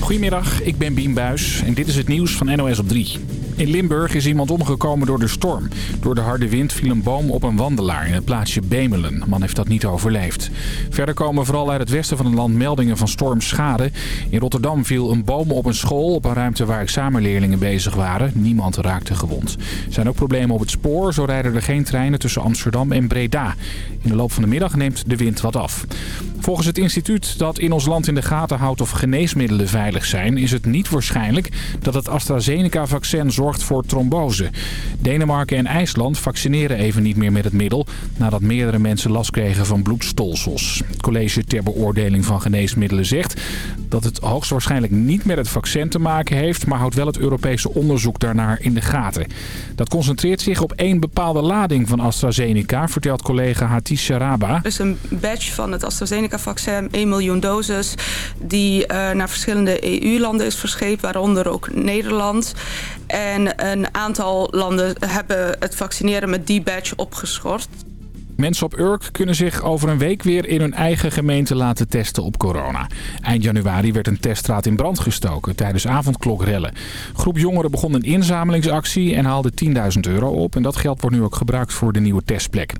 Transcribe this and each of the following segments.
Goedemiddag, ik ben Bien Buis en dit is het nieuws van NOS op 3. In Limburg is iemand omgekomen door de storm. Door de harde wind viel een boom op een wandelaar in het plaatsje Bemelen. De man heeft dat niet overleefd. Verder komen vooral uit het westen van het land meldingen van stormschade. In Rotterdam viel een boom op een school op een ruimte waar examenleerlingen bezig waren. Niemand raakte gewond. Er zijn ook problemen op het spoor. Zo rijden er geen treinen tussen Amsterdam en Breda. In de loop van de middag neemt de wind wat af. Volgens het instituut dat in ons land in de gaten houdt of geneesmiddelen veilig zijn... is het niet waarschijnlijk dat het AstraZeneca-vaccin zorgt voor trombose. Denemarken en IJsland vaccineren even niet meer met het middel... nadat meerdere mensen last kregen van bloedstolsels. Het college ter beoordeling van geneesmiddelen zegt... dat het hoogstwaarschijnlijk niet met het vaccin te maken heeft... maar houdt wel het Europese onderzoek daarnaar in de gaten. Dat concentreert zich op één bepaalde lading van AstraZeneca... vertelt collega Hatice Sharaba. Is een badge van het AstraZeneca-vaccin, 1 miljoen doses... die uh, naar verschillende EU-landen is verscheept, waaronder ook Nederland... En een aantal landen hebben het vaccineren met die badge opgeschort. Mensen op Urk kunnen zich over een week weer in hun eigen gemeente laten testen op corona. Eind januari werd een teststraat in brand gestoken tijdens avondklokrellen. Groep jongeren begon een inzamelingsactie en haalde 10.000 euro op. En dat geld wordt nu ook gebruikt voor de nieuwe testplek.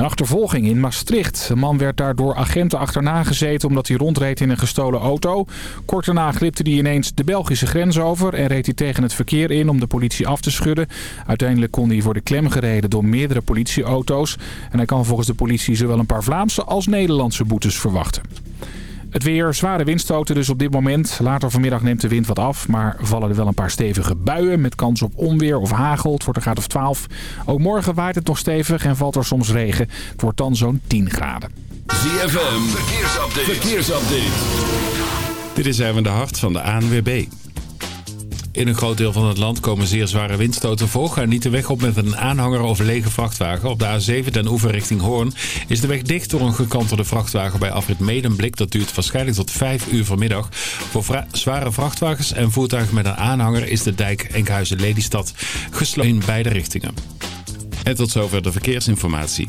Een achtervolging in Maastricht. Een man werd daar door agenten achterna gezeten omdat hij rondreed in een gestolen auto. Kort daarna glipte hij ineens de Belgische grens over en reed hij tegen het verkeer in om de politie af te schudden. Uiteindelijk kon hij voor de klem gereden door meerdere politieauto's. En hij kan volgens de politie zowel een paar Vlaamse als Nederlandse boetes verwachten. Het weer, zware windstoten dus op dit moment. Later vanmiddag neemt de wind wat af, maar vallen er wel een paar stevige buien... met kans op onweer of hagel. Het wordt een graad of 12. Ook morgen waait het nog stevig en valt er soms regen. Het wordt dan zo'n 10 graden. ZFM, verkeersupdate. verkeersupdate. Dit is even de hart van de ANWB. In een groot deel van het land komen zeer zware windstoten voor. Ga niet de weg op met een aanhanger of lege vrachtwagen. Op de A7 ten oever richting Hoorn is de weg dicht door een gekantelde vrachtwagen bij afrit Medemblik. Dat duurt waarschijnlijk tot 5 uur vanmiddag. Voor zware vrachtwagens en voertuigen met een aanhanger is de dijk Enkhuizen-Lelystad gesloten in beide richtingen. En tot zover de verkeersinformatie.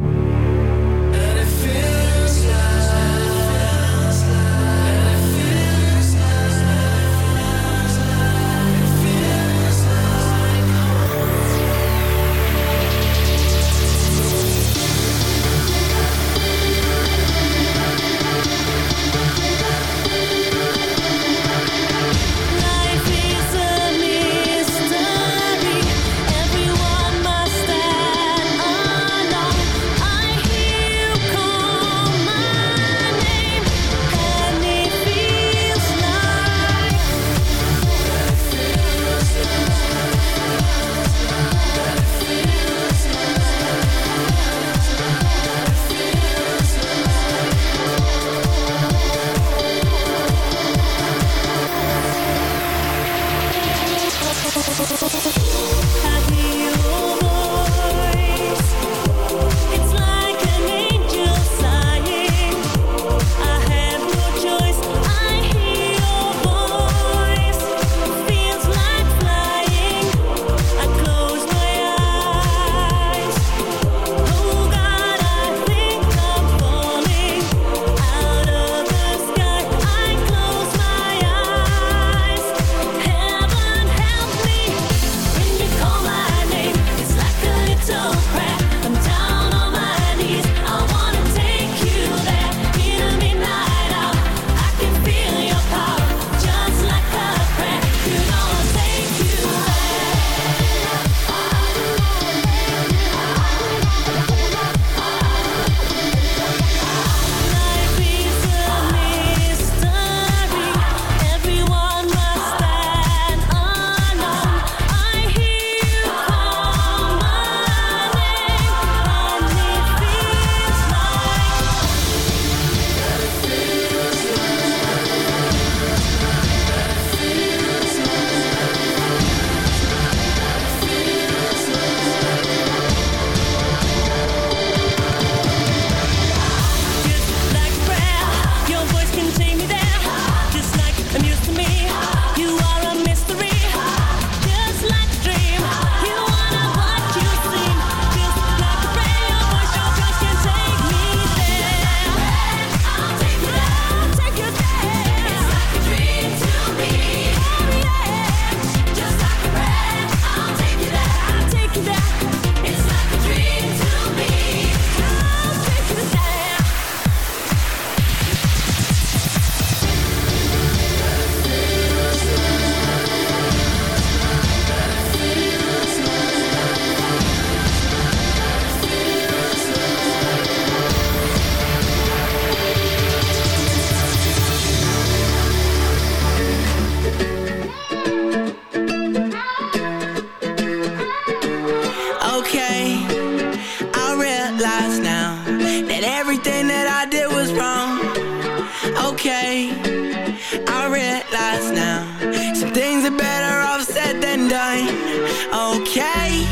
okay.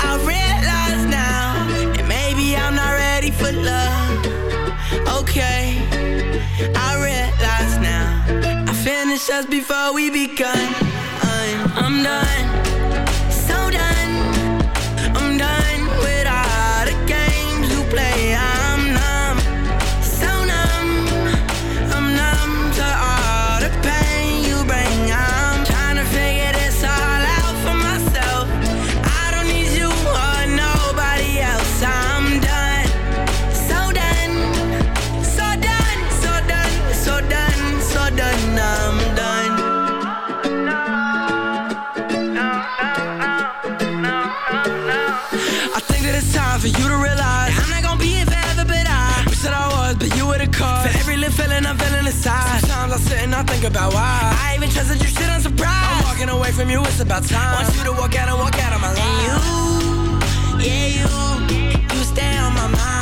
I realize now that maybe I'm not ready for love. Okay, I realize now. I finished us before we begun. I'm done. feeling inside. Sometimes I sit and I think about why. I even trusted you, shit, on surprise. I'm walking away from you, it's about time. Want you to walk out and walk out of my life. And you, yeah, you, you stay on my mind.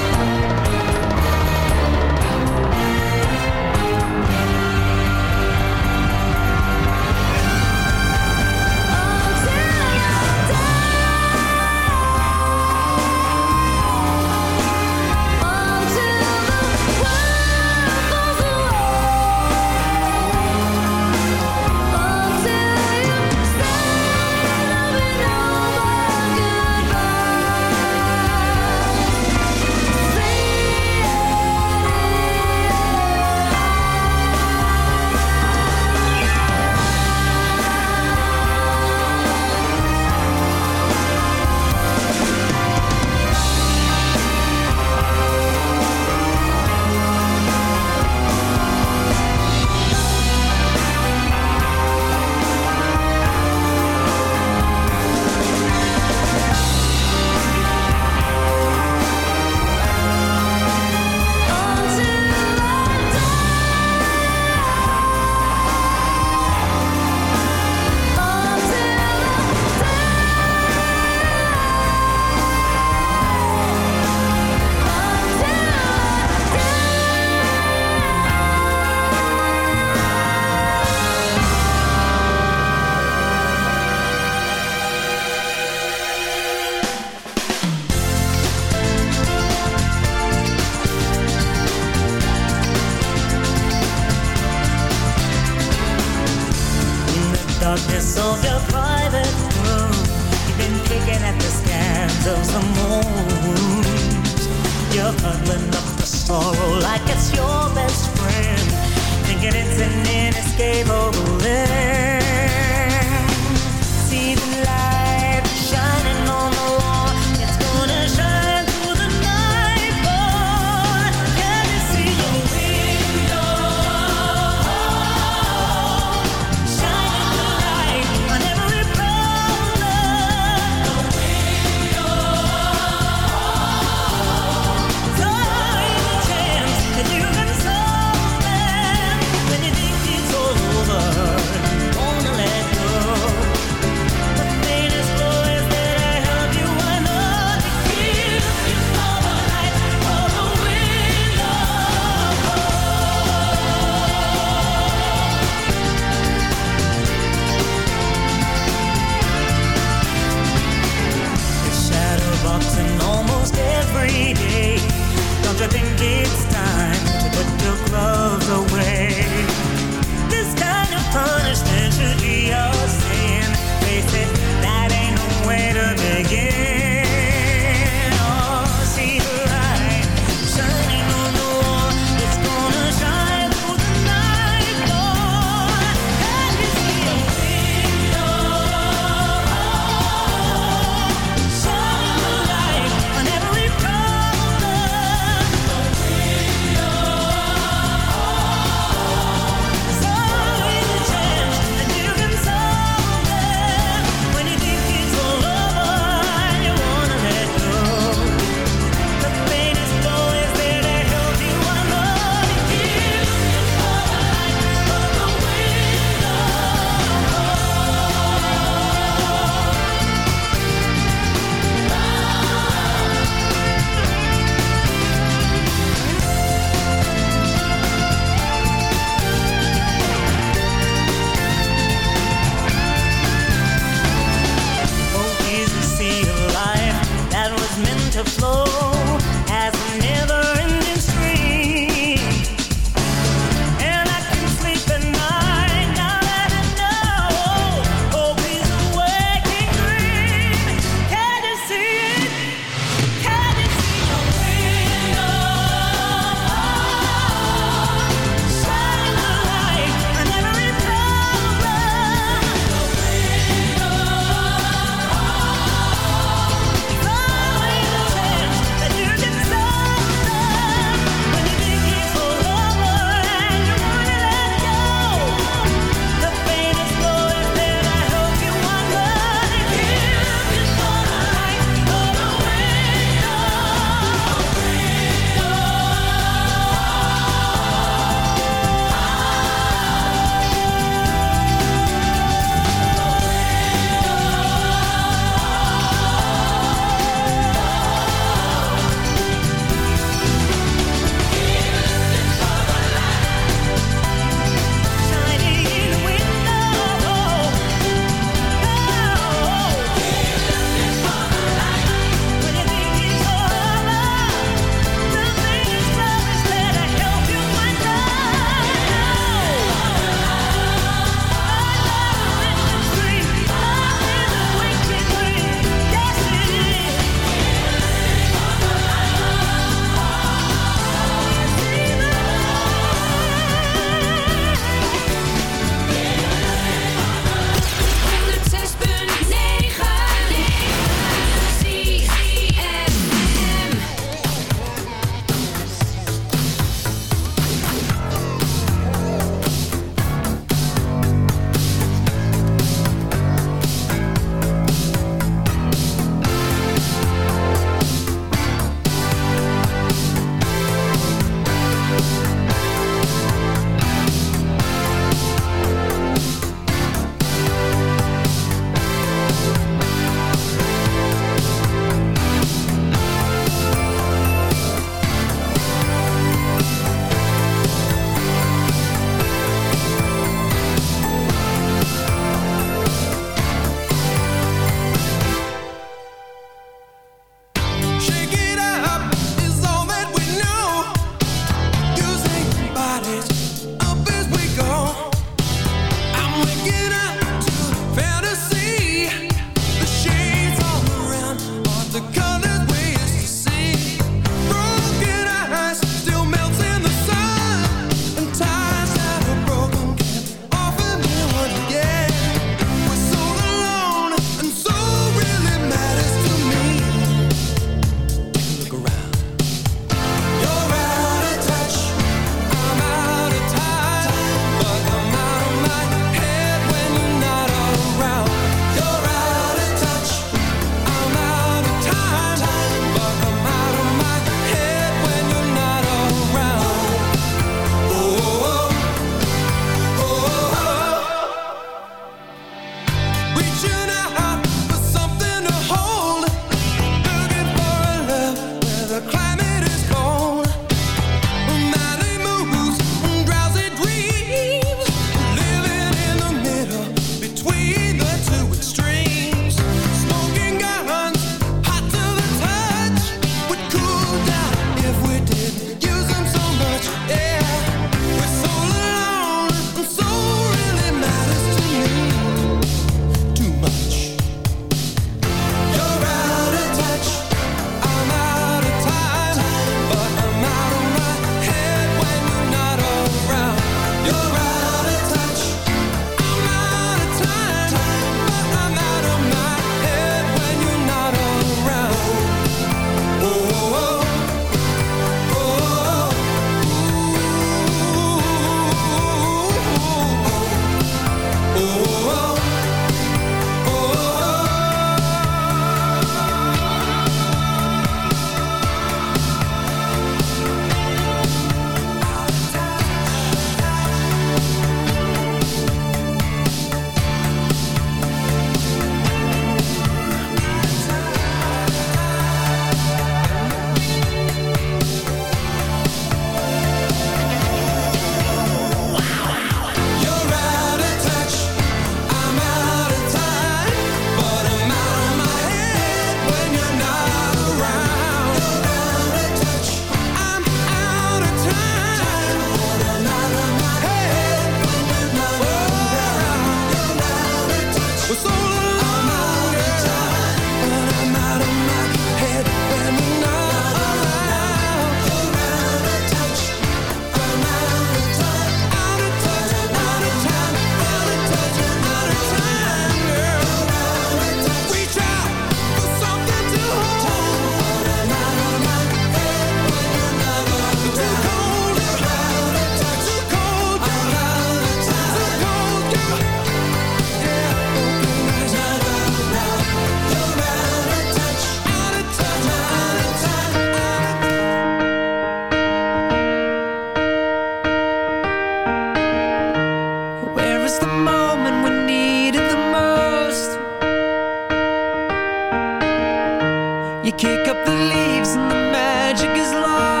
You kick up the leaves and the magic is lost.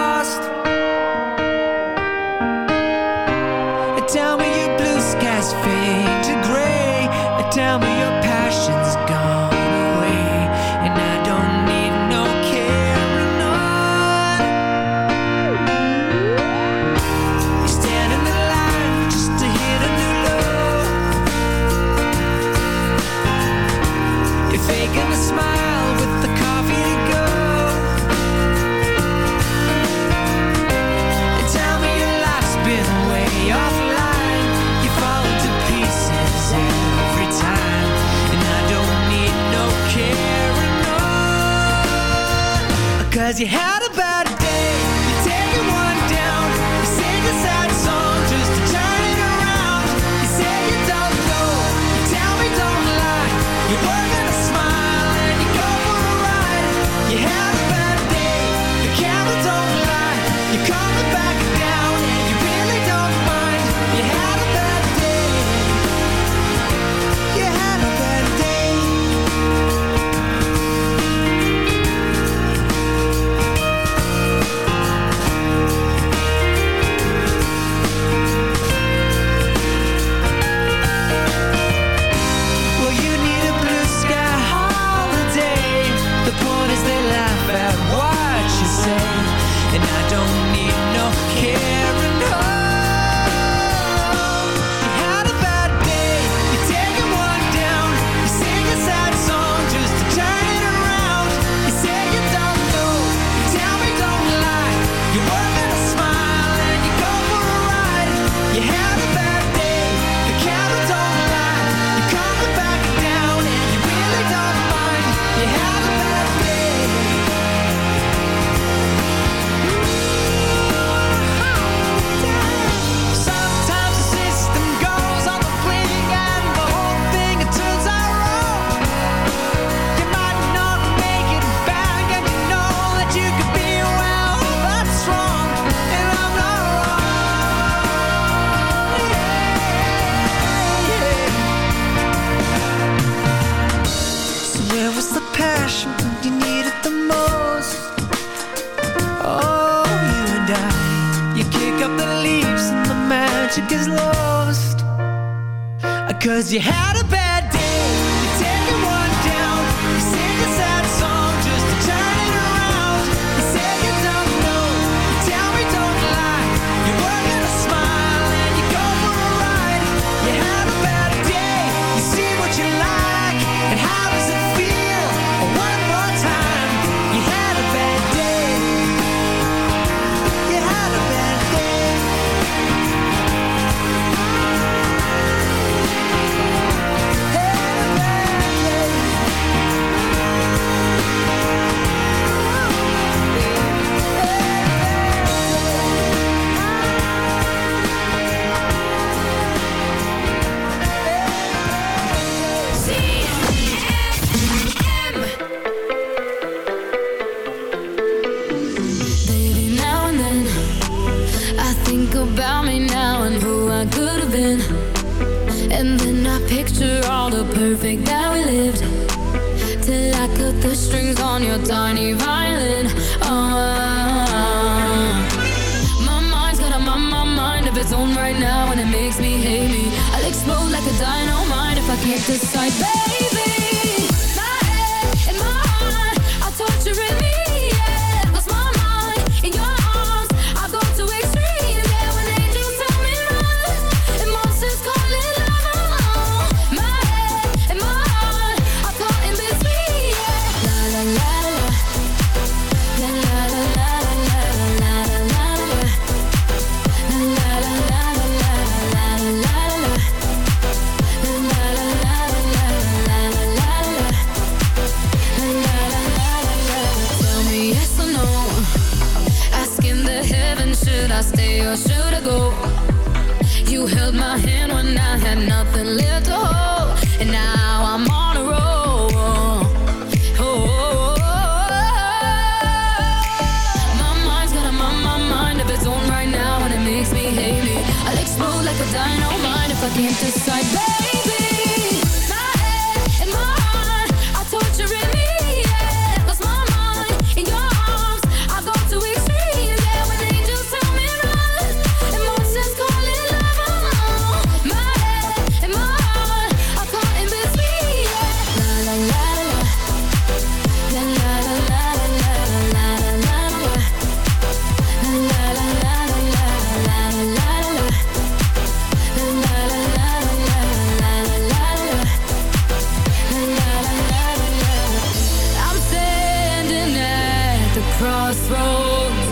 Cause you had And then I picture all the perfect that we lived. Till I cut the strings on your tiny violin. Oh. My mind's got a mind, mind of its own right now And it makes me hate me. I'll explode like a dynamite if I can't decide, baby side. crossroads.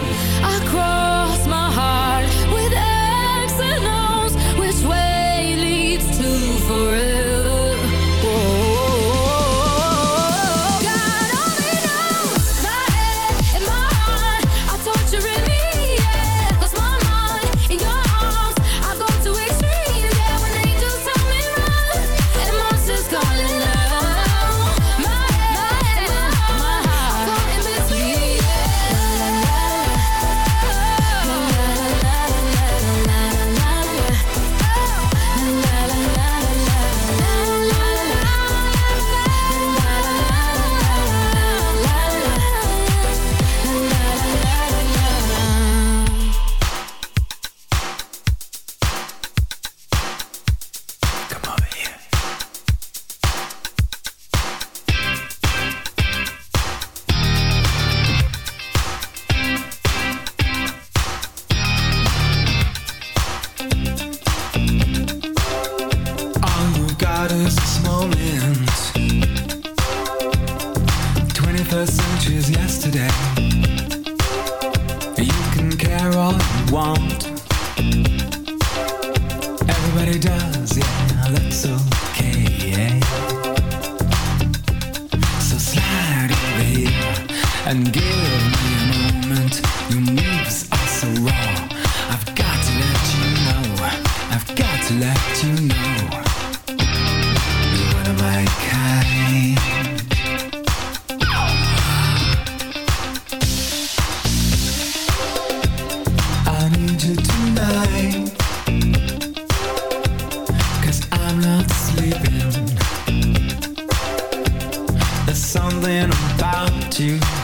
你。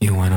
You wanna...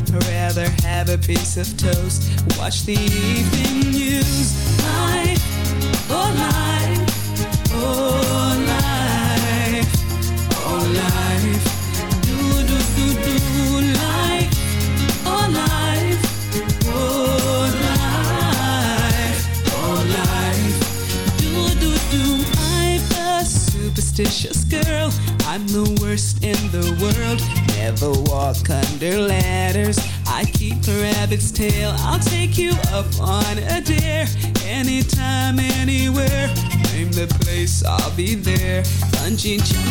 rather have a piece of toast, watch the evening news. I gente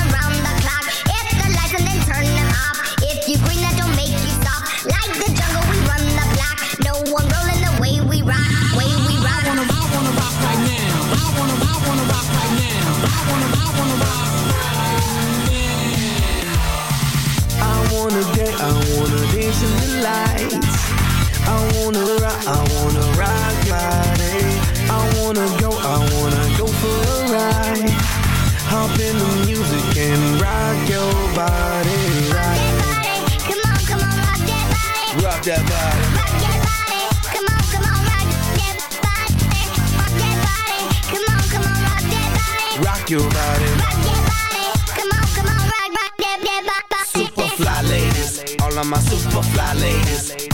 wanna rock, I wanna rock body. I wanna go, I wanna go for a ride. Hop in the music and rock your body right. Come on, come on, rock that body. Rock that body. Rock that body. Come on, come on, rock that body. Rock that body. Come on, come on, rock that body. Rock your body. Rock that body. Come on, come on, rock, rock that, that, that, that. Super fly ladies, all of my super fly ladies,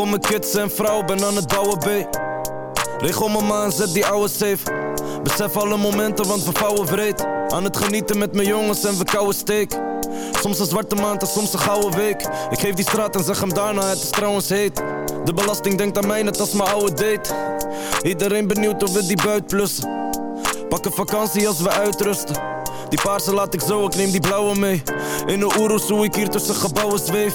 Regel mijn kids en vrouw, ben aan het bouwen, B. Regel mijn maan, zet die ouwe safe. Besef alle momenten, want we vouwen vreed. Aan het genieten met mijn jongens en we kouwen steek. Soms een zwarte maand en soms een gouden week. Ik geef die straat en zeg hem daarna, het is trouwens heet. De belasting denkt aan mij net als mijn oude date. Iedereen benieuwd of we die buit plussen. Pak een vakantie als we uitrusten. Die paarse laat ik zo, ik neem die blauwe mee. In de Oeroes hoe ik hier tussen gebouwen zweef.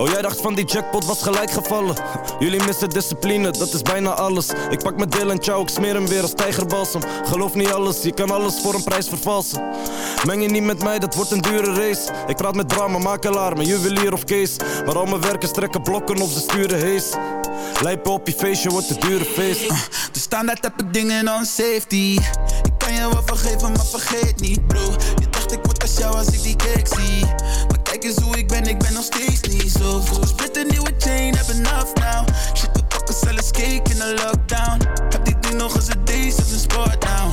Oh, jij dacht van die jackpot was gelijk gevallen. Jullie missen discipline, dat is bijna alles. Ik pak mijn deel en ciao, ik smeer hem weer als tijgerbalsem. Geloof niet alles, je kan alles voor een prijs vervalsen. Meng je niet met mij, dat wordt een dure race. Ik praat met drama, makelaar, mijn juwelier of case. Maar al mijn werkers trekken blokken op ze sturen hees. Lijpen op je feestje wordt een dure feest. De standaard heb ik dingen on safety. Ik kan je wel vergeven, maar vergeet niet, bro. Ik word als jou als ik die cake zie. Maar kijk eens hoe ik ben, ik ben nog steeds niet zo goed. Split een nieuwe chain, heb enough now. Shit, we pakken zelfs cake in de lockdown. Heb die ding nog eens een days als een sport now.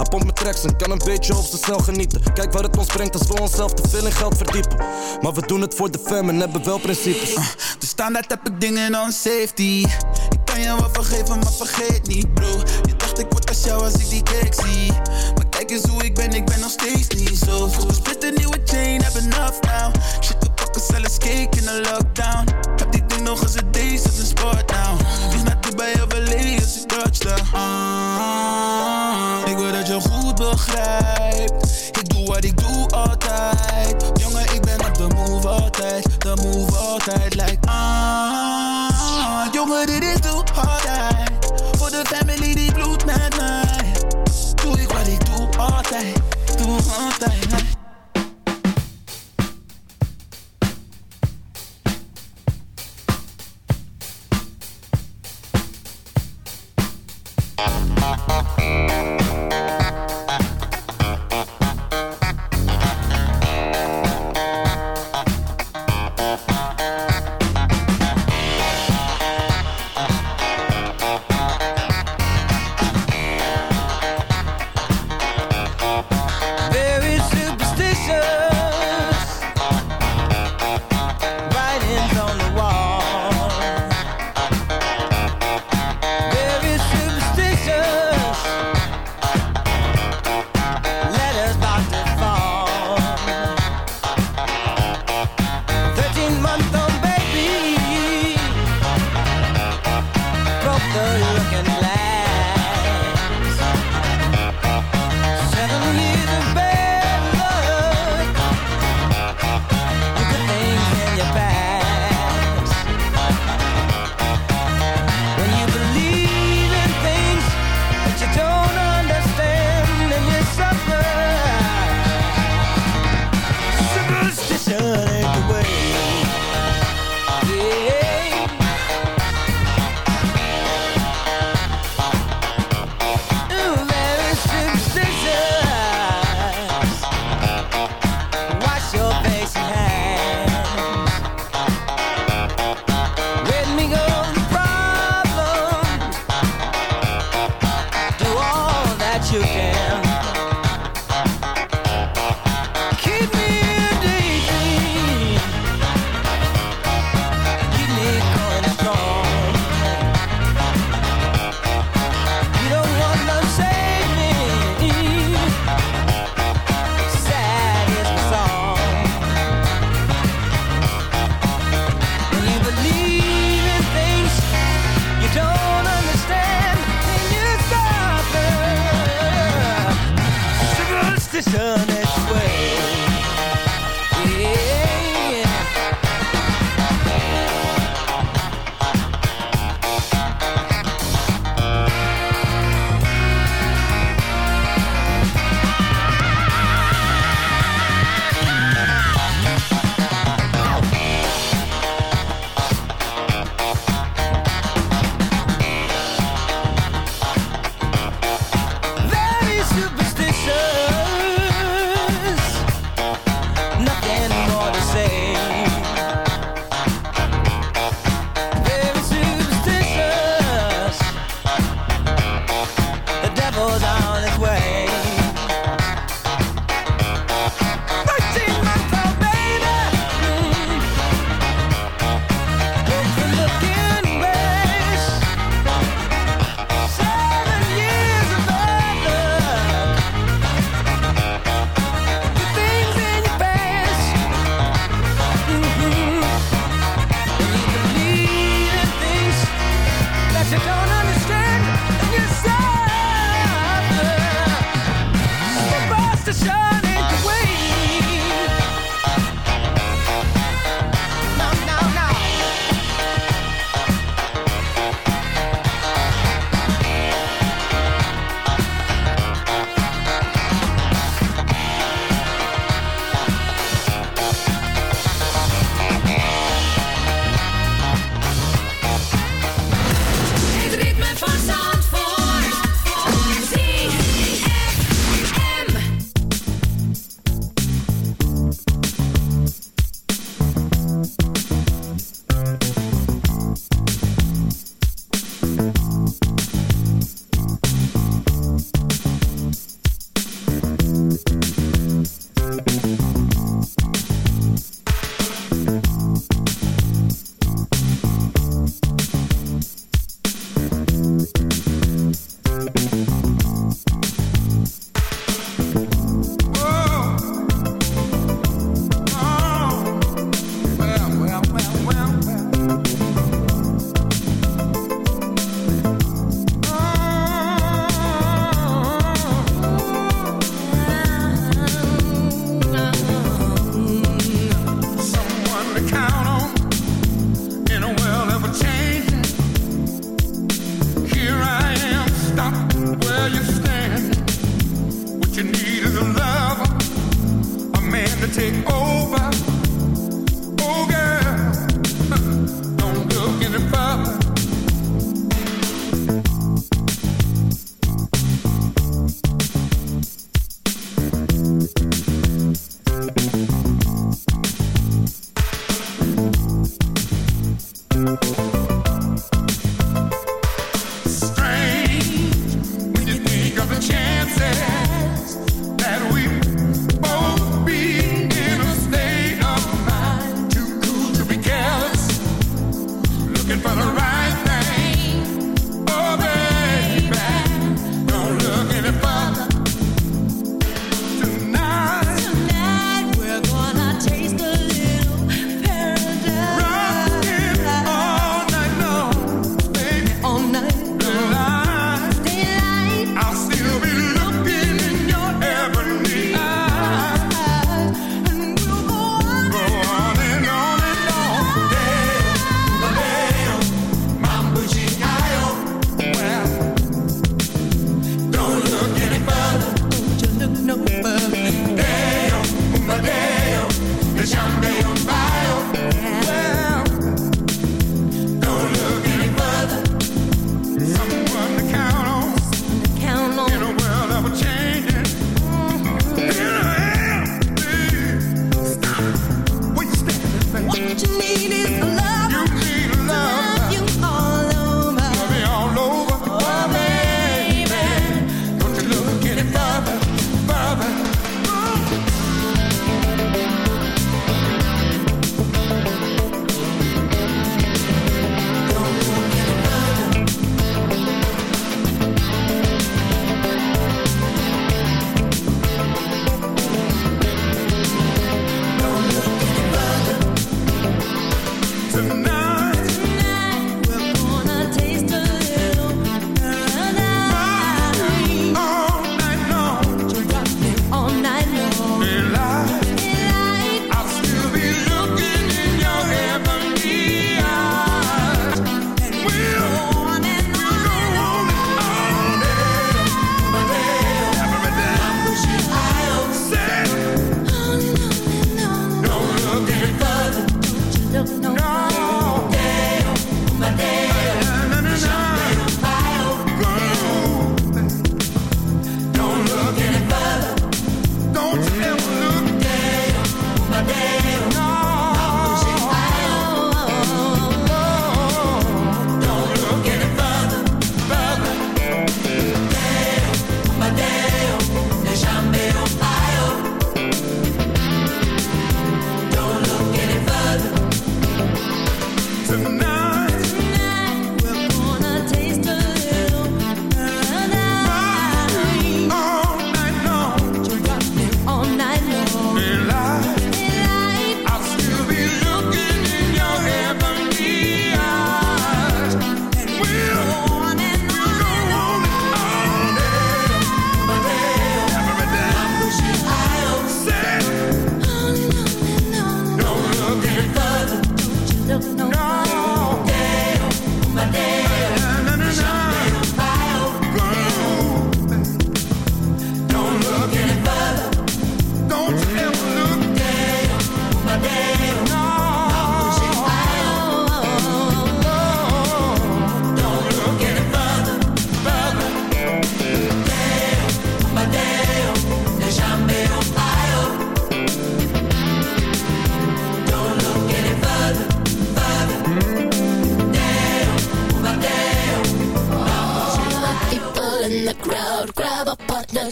Hij pompt met tracks en kan een beetje op ze snel genieten. Kijk waar het ons brengt als we onszelf te veel in geld verdiepen. Maar we doen het voor de fam en hebben wel principes. De standaard heb ik dingen on safety. Ik kan je wel vergeven, maar vergeet niet, bro. Je dacht ik word als jou als ik die cake zie. Maar kijk eens hoe ik ben, ik ben nog steeds niet zo goed. Split een nieuwe chain, heb enough now. Shit, we pakken zelfs cake in de lockdown. Heb die ding nog eens een days als een sport now. Vlieg naar Dubai of LA als ik touchdown. Wil dat je goed begrijpt. Ik doe wat ik doe altijd. Jongen, ik ben op de move altijd. De move altijd, like ah. Jongen, dit is doe altijd. Voor de family die bloedt met mij. Doe ik wat ik doe altijd. Doe altijd,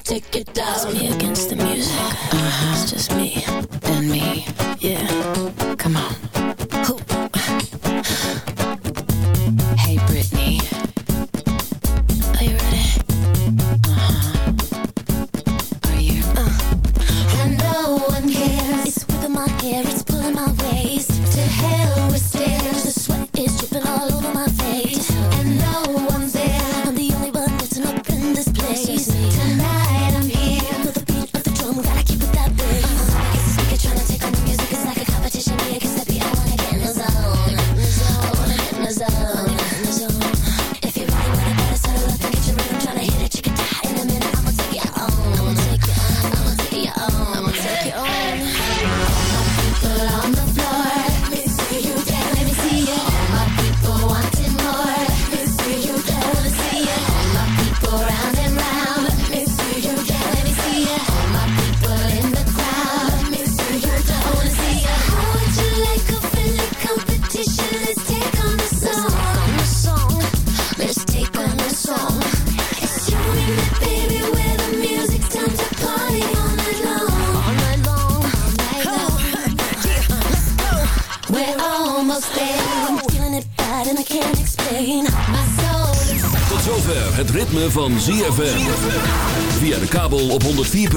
take it down. It's me against the